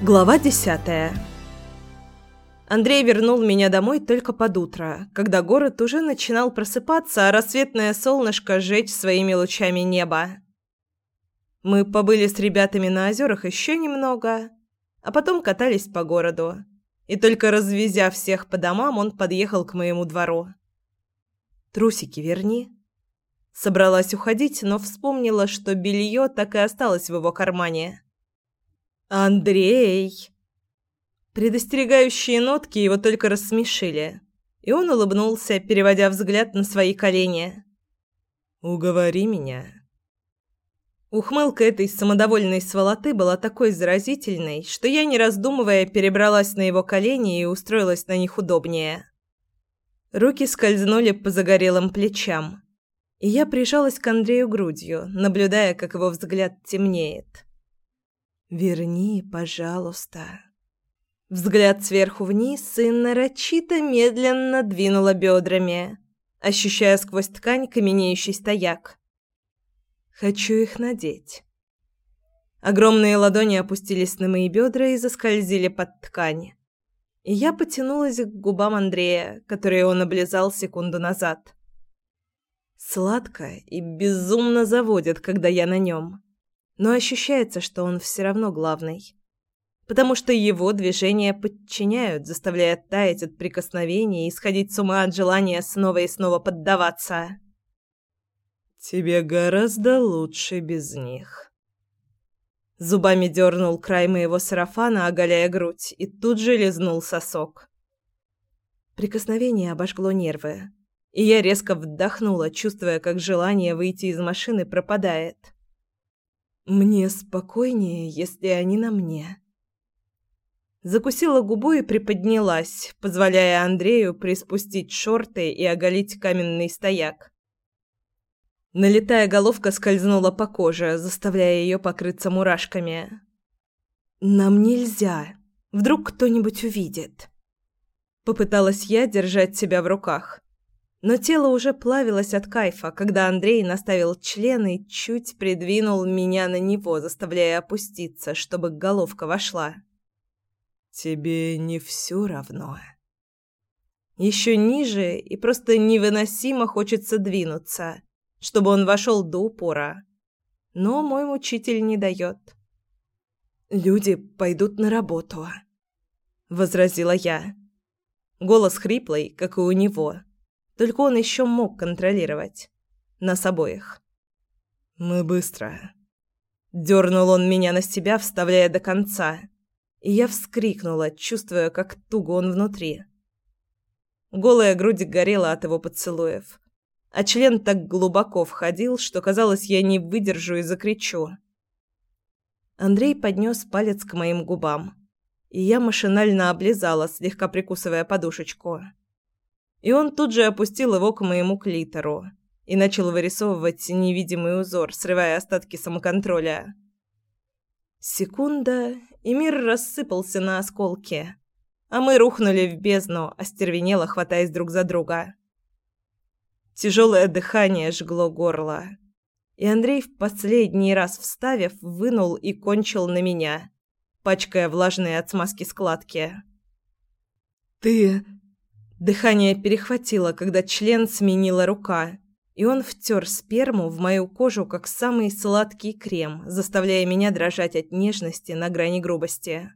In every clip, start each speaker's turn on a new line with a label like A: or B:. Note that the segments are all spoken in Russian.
A: Глава десятая. Андрей вернул меня домой только под утро, когда город уже начинал просыпаться, а рассветное солнышко жечь своими лучами небо. Мы побыли с ребятами на озерах еще немного, а потом катались по городу. И только развезя всех по домам, он подъехал к моему двору. «Трусики верни». Собралась уходить, но вспомнила, что белье так и осталось в его кармане. «Андрей!» Предостерегающие нотки его только рассмешили, и он улыбнулся, переводя взгляд на свои колени. «Уговори меня». Ухмылка этой самодовольной сволоты была такой заразительной, что я, не раздумывая, перебралась на его колени и устроилась на них удобнее. Руки скользнули по загорелым плечам, и я прижалась к Андрею грудью, наблюдая, как его взгляд темнеет. «Верни, пожалуйста». Взгляд сверху вниз и нарочито медленно двинула бедрами, ощущая сквозь ткань каменеющий стояк. «Хочу их надеть». Огромные ладони опустились на мои бедра и заскользили под ткань. И я потянулась к губам Андрея, которые он облизал секунду назад. Сладко и безумно заводит, когда я на нем но ощущается, что он все равно главный. Потому что его движения подчиняют, заставляя таять от прикосновений и сходить с ума от желания снова и снова поддаваться. «Тебе гораздо лучше без них». Зубами дернул край моего сарафана, оголяя грудь, и тут же лизнул сосок. Прикосновение обожгло нервы, и я резко вдохнула, чувствуя, как желание выйти из машины пропадает. Мне спокойнее, если они на мне. Закусила губу и приподнялась, позволяя Андрею приспустить шорты и оголить каменный стояк. Налетая головка скользнула по коже, заставляя ее покрыться мурашками. «Нам нельзя. Вдруг кто-нибудь увидит». Попыталась я держать себя в руках. Но тело уже плавилось от кайфа, когда Андрей наставил член и чуть придвинул меня на него, заставляя опуститься, чтобы головка вошла. «Тебе не все равно?» Еще ниже и просто невыносимо хочется двинуться, чтобы он вошел до упора. Но мой мучитель не дает. «Люди пойдут на работу», — возразила я. Голос хриплый, как и у него. Только он еще мог контролировать. Нас обоих. «Мы быстро». Дернул он меня на себя, вставляя до конца. И я вскрикнула, чувствуя, как туго он внутри. Голая грудь горела от его поцелуев. А член так глубоко входил, что, казалось, я не выдержу и закричу. Андрей поднес палец к моим губам. И я машинально облизала, слегка прикусывая подушечку. И он тут же опустил его к моему клитору и начал вырисовывать невидимый узор, срывая остатки самоконтроля. Секунда, и мир рассыпался на осколки, а мы рухнули в бездну, остервенело хватаясь друг за друга. Тяжелое дыхание жгло горло, и Андрей в последний раз вставив, вынул и кончил на меня, пачкая влажные от смазки складки. «Ты...» Дыхание перехватило, когда член сменила рука, и он втер сперму в мою кожу, как самый сладкий крем, заставляя меня дрожать от нежности на грани грубости.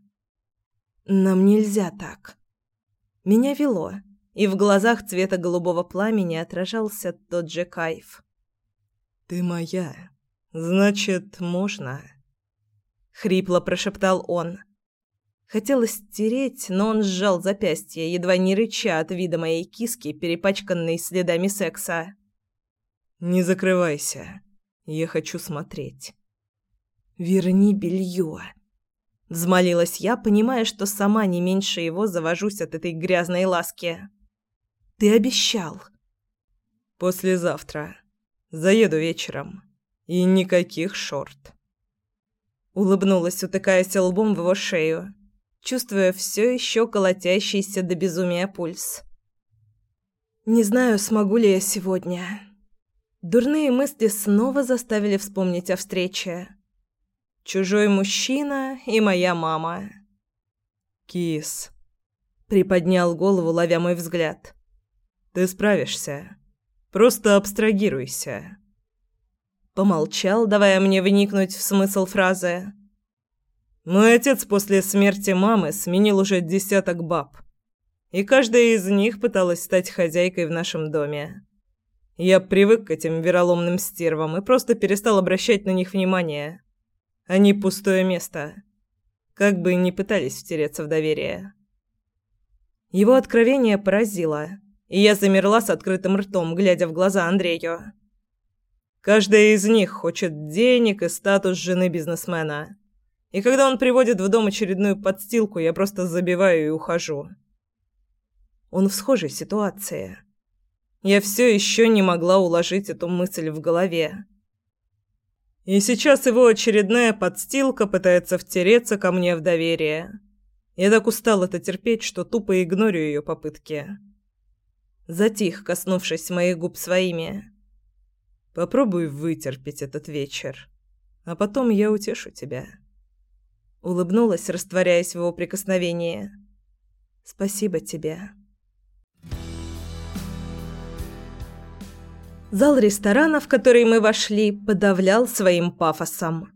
A: «Нам нельзя так». Меня вело, и в глазах цвета голубого пламени отражался тот же кайф. «Ты моя, значит, можно?» — хрипло прошептал он. Хотелось стереть, но он сжал запястье, едва не рыча от вида моей киски, перепачканной следами секса. «Не закрывайся. Я хочу смотреть». «Верни белье», — взмолилась я, понимая, что сама не меньше его завожусь от этой грязной ласки. «Ты обещал». «Послезавтра. Заеду вечером. И никаких шорт». Улыбнулась, утыкаясь лбом в его шею чувствуя все еще колотящийся до безумия пульс. «Не знаю, смогу ли я сегодня». Дурные мысли снова заставили вспомнить о встрече. Чужой мужчина и моя мама. «Кис», — приподнял голову, ловя мой взгляд. «Ты справишься. Просто абстрагируйся». Помолчал, давая мне вникнуть в смысл фразы. «Мой отец после смерти мамы сменил уже десяток баб, и каждая из них пыталась стать хозяйкой в нашем доме. Я привык к этим вероломным стервам и просто перестал обращать на них внимание. Они пустое место. Как бы ни пытались втереться в доверие». Его откровение поразило, и я замерла с открытым ртом, глядя в глаза Андрею. Каждая из них хочет денег и статус жены бизнесмена. И когда он приводит в дом очередную подстилку, я просто забиваю и ухожу. Он в схожей ситуации. Я все еще не могла уложить эту мысль в голове. И сейчас его очередная подстилка пытается втереться ко мне в доверие. Я так устал это терпеть, что тупо игнорю ее попытки. Затих, коснувшись моих губ своими. Попробуй вытерпеть этот вечер, а потом я утешу тебя. Улыбнулась, растворяясь в его прикосновении. Спасибо тебе. Зал ресторана, в который мы вошли, подавлял своим пафосом.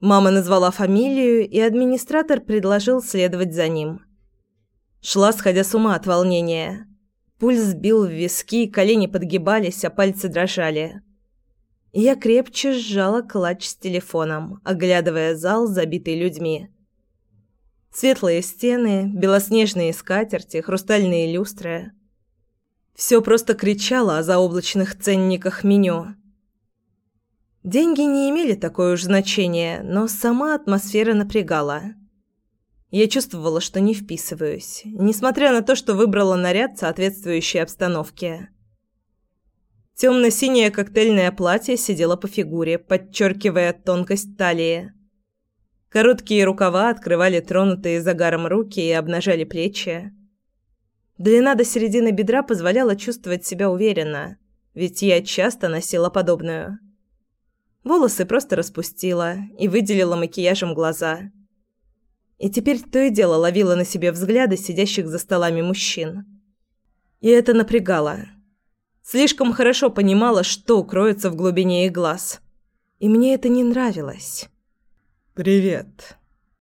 A: Мама назвала фамилию, и администратор предложил следовать за ним. Шла, сходя с ума от волнения. Пульс бил в виски, колени подгибались, а пальцы дрожали. Я крепче сжала клатч с телефоном, оглядывая зал, забитый людьми. Светлые стены, белоснежные скатерти, хрустальные люстры. Все просто кричало о заоблачных ценниках меню. Деньги не имели такое уж значение, но сама атмосфера напрягала. Я чувствовала, что не вписываюсь, несмотря на то, что выбрала наряд, соответствующий обстановке. Темно-синее коктейльное платье сидело по фигуре, подчеркивая тонкость талии. Короткие рукава открывали тронутые загаром руки и обнажали плечи. Длина до середины бедра позволяла чувствовать себя уверенно, ведь я часто носила подобную. Волосы просто распустила и выделила макияжем глаза. И теперь то и дело ловила на себе взгляды сидящих за столами мужчин. И это напрягало. Слишком хорошо понимала, что кроется в глубине их глаз. И мне это не нравилось.
B: «Привет»,